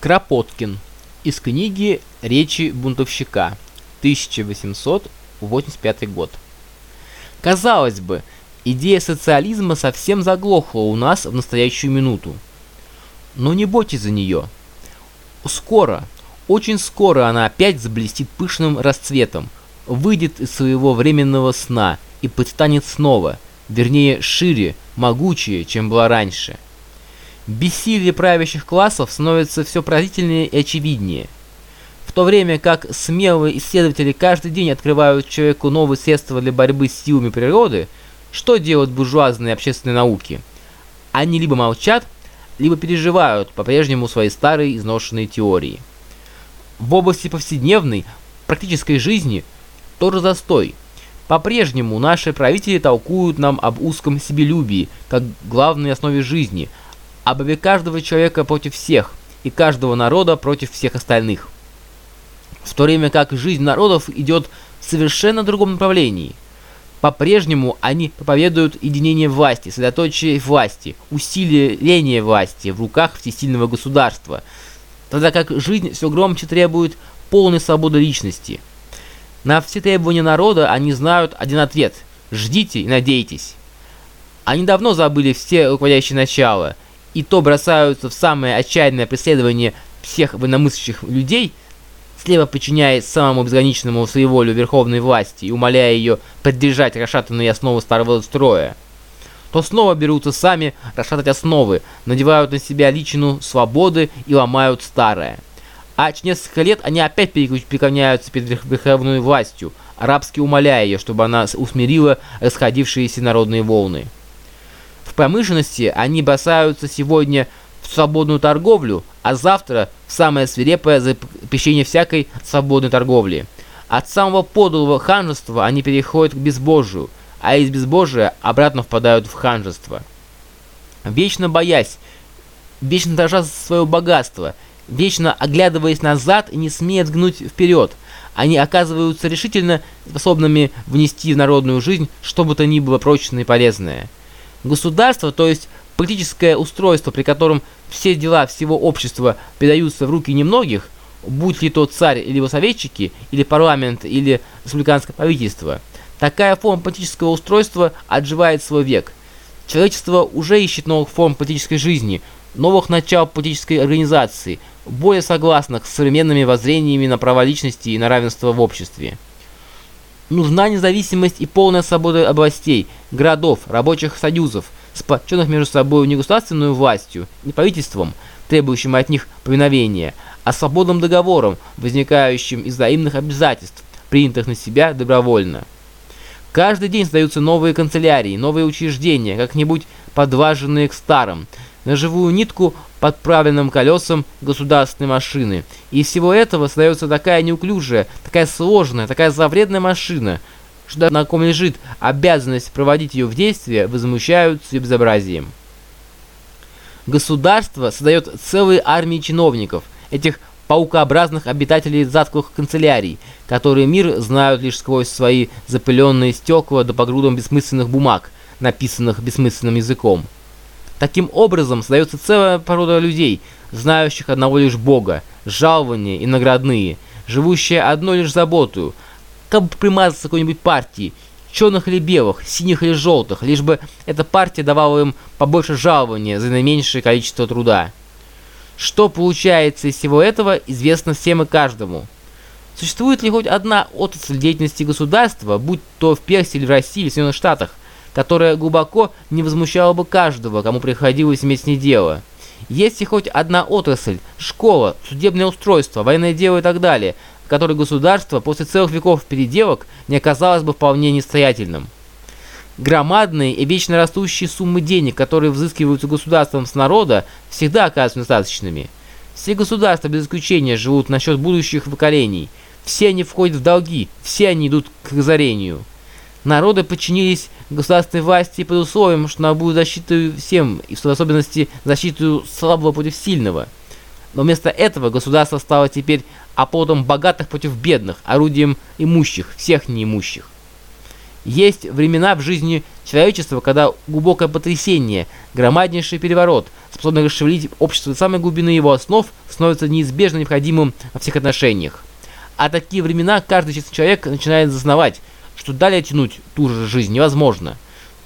Кропоткин. Из книги «Речи бунтовщика», 1885 год. Казалось бы, идея социализма совсем заглохла у нас в настоящую минуту. Но не бойтесь за нее. Скоро, очень скоро она опять заблестит пышным расцветом, выйдет из своего временного сна и предстанет снова, вернее шире, могучее, чем была раньше – Бессилие правящих классов становится все поразительнее и очевиднее. В то время как смелые исследователи каждый день открывают человеку новые средства для борьбы с силами природы, что делают буржуазные общественные науки? Они либо молчат, либо переживают по-прежнему свои старые изношенные теории. В области повседневной, практической жизни тоже застой. По-прежнему наши правители толкуют нам об узком себелюбии, как главной основе жизни – обови каждого человека против всех и каждого народа против всех остальных. В то время как жизнь народов идет в совершенно другом направлении. По-прежнему они проповедуют единение власти, сосредоточие власти, усиление власти в руках всесильного государства, тогда как жизнь все громче требует полной свободы личности. На все требования народа они знают один ответ – ждите и надейтесь. Они давно забыли все руководящие начала – и то бросаются в самое отчаянное преследование всех военномыслящих людей, слепо подчиняясь самому безграничному своеволию верховной власти и умоляя ее поддержать расшатанные основы старого строя, то снова берутся сами расшатать основы, надевают на себя личину свободы и ломают старое. А через несколько лет они опять преклоняются перед верховной властью, арабски умоляя ее, чтобы она усмирила расходившиеся народные волны промышленности они бросаются сегодня в свободную торговлю, а завтра в самое свирепое запрещение всякой свободной торговли. От самого подлого ханжества они переходят к безбожию, а из безбожия обратно впадают в ханжество. Вечно боясь, вечно дрожа свое богатство, вечно оглядываясь назад и не смея взглянуть вперед, они оказываются решительно способными внести в народную жизнь что бы то ни было прочное и полезное. Государство, то есть политическое устройство, при котором все дела всего общества передаются в руки немногих, будь ли то царь или его советчики, или парламент, или республиканское правительство, такая форма политического устройства отживает свой век. Человечество уже ищет новых форм политической жизни, новых начал политической организации, более согласных с современными воззрениями на права личности и на равенство в обществе. Нужна независимость и полная свобода областей, городов, рабочих союзов, сплоченных между собой не государственной властью, не правительством, требующим от них повиновения, а свободным договором, возникающим из взаимных обязательств, принятых на себя добровольно. Каждый день создаются новые канцелярии, новые учреждения, как-нибудь подваженные к старым – на живую нитку подправленным колесам государственной машины. И из всего этого создается такая неуклюжая, такая сложная, такая завредная машина, что на ком лежит обязанность проводить ее в действие, возмущаются ее безобразием. Государство создает целые армии чиновников, этих паукообразных обитателей затклых канцелярий, которые мир знают лишь сквозь свои запыленные стекла до погрудом бессмысленных бумаг, написанных бессмысленным языком. Таким образом, создается целая порода людей, знающих одного лишь Бога, жалования и наградные, живущие одной лишь заботою, как бы примазаться какой-нибудь партии, черных или белых, синих или желтых, лишь бы эта партия давала им побольше жалования за наименьшее количество труда. Что получается из всего этого, известно всем и каждому. Существует ли хоть одна отрасль деятельности государства, будь то в Персии или в России или в Соединенных Штатах, которая глубоко не возмущала бы каждого, кому приходилось иметь с ней дело. Есть и хоть одна отрасль, школа, судебное устройство, военное дело и так далее, в которой государство после целых веков переделок не оказалось бы вполне нестоятельным. Громадные и вечно растущие суммы денег, которые взыскиваются государством с народа, всегда оказываются достаточными. Все государства без исключения живут насчет будущих поколений. Все они входят в долги, все они идут к разорению. Народы подчинились государственной власти под условием, что она будет защитой всем, и в особенности защиту слабого против сильного. Но вместо этого государство стало теперь оплотом богатых против бедных, орудием имущих, всех неимущих. Есть времена в жизни человечества, когда глубокое потрясение, громаднейший переворот, способный расшевелить общество до самой глубины его основ, становится неизбежно необходимым во всех отношениях. А такие времена каждый честный человек начинает зазнавать, что далее тянуть ту же жизнь невозможно.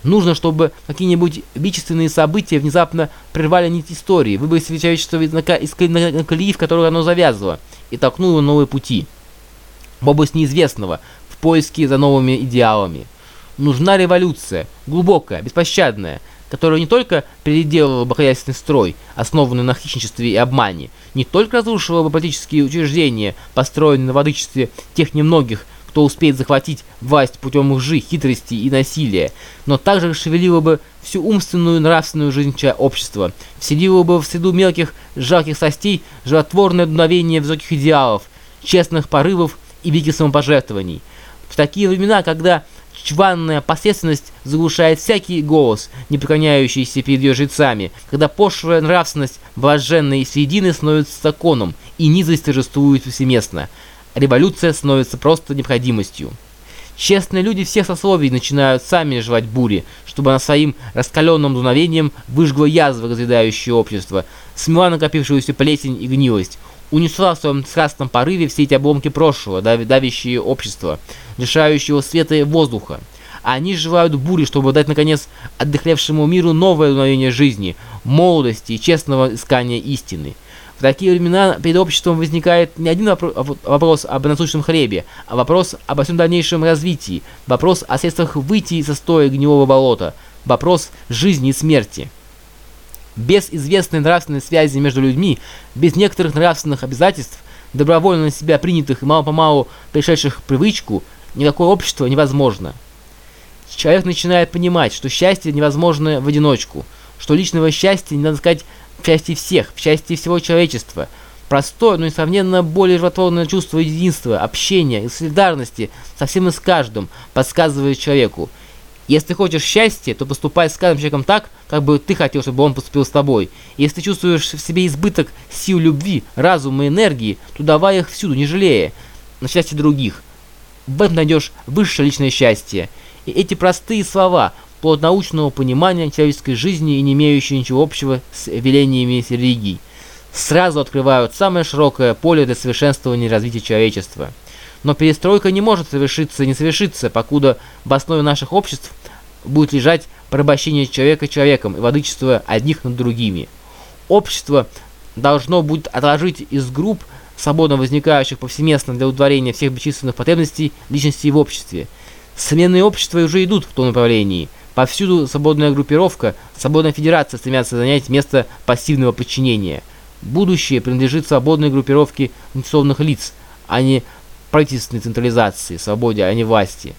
Нужно, чтобы какие-нибудь величественные события внезапно прервали нить истории, выбросили человечество из, колеи, в которую оно завязывало, и толкнуло новые пути. В область неизвестного, в поиске за новыми идеалами. Нужна революция, глубокая, беспощадная, которая не только переделала бы хозяйственный строй, основанный на хищничестве и обмане, не только разрушила бы политические учреждения, построенные на владычестве тех немногих, кто успеет захватить власть путем лжи, хитрости и насилия, но также расшевелила бы всю умственную и нравственную жизнь общества, вселила бы в среду мелких жалких состей животворное дуновение высоких идеалов, честных порывов и великих самопожертвований. В такие времена, когда чванная посредственность заглушает всякий голос, не преклоняющийся перед ее жрецами, когда пошлая нравственность блаженной середины становится законом, и низость торжествует повсеместно – революция становится просто необходимостью. Честные люди всех сословий начинают сами жевать бури, чтобы она своим раскаленным дуновением выжгла язвы, разъедающие общество, смела накопившуюся плесень и гнилость, унесла в своем страстном порыве все эти обломки прошлого, давящие общество, лишающего света и воздуха. Они желают бури, чтобы дать, наконец, отдыхлевшему миру новое дуновение жизни, молодости и честного искания истины. Такие времена перед обществом возникает не один вопрос об насущном хлебе, а вопрос обо всем дальнейшем развитии, вопрос о средствах выйти из состоя гнилого болота, вопрос жизни и смерти. Без известной нравственной связи между людьми, без некоторых нравственных обязательств, добровольно на себя принятых и мало-помалу пришедших привычку, никакое общество невозможно. Человек начинает понимать, что счастье невозможно в одиночку, что личного счастья не надо сказать в части всех, в части всего человечества. Простое, но, несомненно, более животворное чувство единства, общения и солидарности со всем и с каждым подсказывает человеку. Если ты хочешь счастья, то поступай с каждым человеком так, как бы ты хотел, чтобы он поступил с тобой. Если ты чувствуешь в себе избыток сил любви, разума и энергии, то давай их всюду, не жалея, на счастье других. В этом найдешь высшее личное счастье. И эти простые слова – плод научного понимания человеческой жизни и не имеющие ничего общего с велениями религий, сразу открывают самое широкое поле для совершенствования и развития человечества. Но перестройка не может совершиться и не совершиться, покуда в основе наших обществ будет лежать порабощение человека человеком и владычество одних над другими. Общество должно будет отложить из групп, свободно возникающих повсеместно для удовлетворения всех бесчисленных потребностей личности в обществе. Современные общества уже идут в том направлении – Повсюду свободная группировка, свободная федерация стремятся занять место пассивного подчинения. Будущее принадлежит свободной группировке инвестиционных лиц, а не правительственной централизации, свободе, а не власти.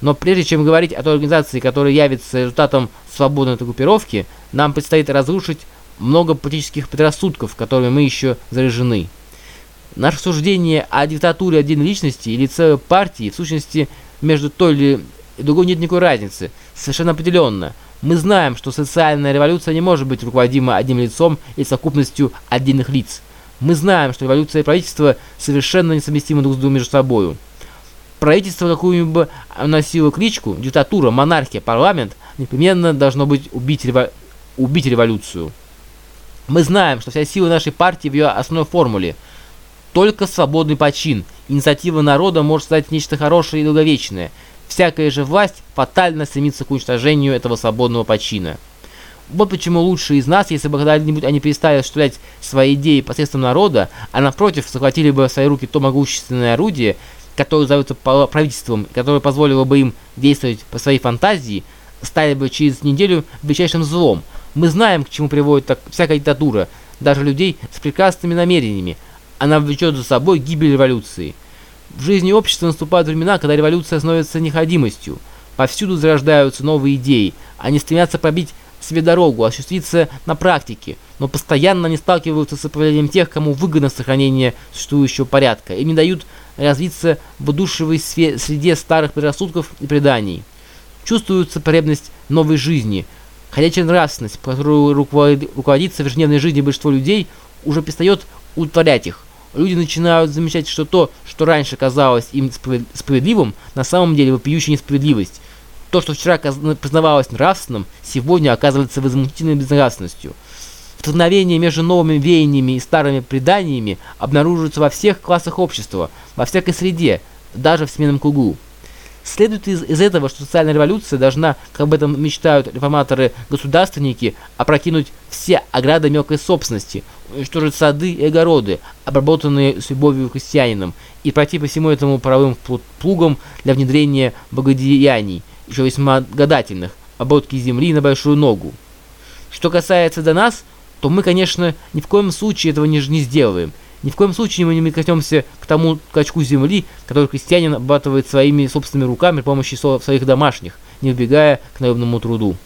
Но прежде чем говорить о той организации, которая явится результатом свободной группировки, нам предстоит разрушить много политических предрассудков, которыми мы еще заражены. Наше суждение о диктатуре отдельной личности или целой партии, в сущности, между той или другой нет никакой разницы. Совершенно определенно. Мы знаем, что социальная революция не может быть руководима одним лицом и совокупностью отдельных лиц. Мы знаем, что революция и правительство совершенно несовместимы друг с другом между собой. Правительство какую-нибудь носило кличку, диктатура, монархия, парламент, непременно должно быть убить, рево... убить революцию. Мы знаем, что вся сила нашей партии в ее основной формуле. Только свободный почин, инициатива народа может стать нечто хорошее и долговечное – Всякая же власть фатально стремится к уничтожению этого свободного почина. Вот почему лучшие из нас, если бы когда-нибудь они перестали осуществлять свои идеи посредством народа, а напротив захватили бы в свои руки то могущественное орудие, которое зовется правительством, которое позволило бы им действовать по своей фантазии, стали бы через неделю величайшим злом. Мы знаем, к чему приводит так, всякая диктатура, даже людей с прекрасными намерениями. Она влечет за собой гибель революции. В жизни общества наступают времена, когда революция становится необходимостью. Повсюду зарождаются новые идеи. Они стремятся пробить себе дорогу, осуществиться на практике, но постоянно не сталкиваются с сопротивлением тех, кому выгодно сохранение существующего порядка. Им не дают развиться в удушливой среде старых предрассудков и преданий. Чувствуется потребность новой жизни. Ходячая нравственность, которую руководит современной жизнью большинство людей, уже перестает удовлетворять их. Люди начинают замечать, что то, что раньше казалось им справедливым, на самом деле вопиющая несправедливость. То, что вчера признавалось нравственным, сегодня оказывается возмутительной безнравственностью. Столкновение между новыми веяниями и старыми преданиями обнаруживается во всех классах общества, во всякой среде, даже в сменном кругу. Следует из, из этого, что социальная революция должна, как об этом мечтают реформаторы-государственники, опрокинуть все ограды мелкой собственности, уничтожить сады и огороды, обработанные с любовью крестьянином, и пройти по всему этому правым плугам для внедрения богодеяний, еще весьма гадательных, обработки земли на большую ногу. Что касается до нас, то мы, конечно, ни в коем случае этого не, не сделаем – ни в коем случае мы не коснемся к тому качку земли, который крестьянин обрабатывает своими собственными руками при помощи своих домашних, не убегая к наемному труду.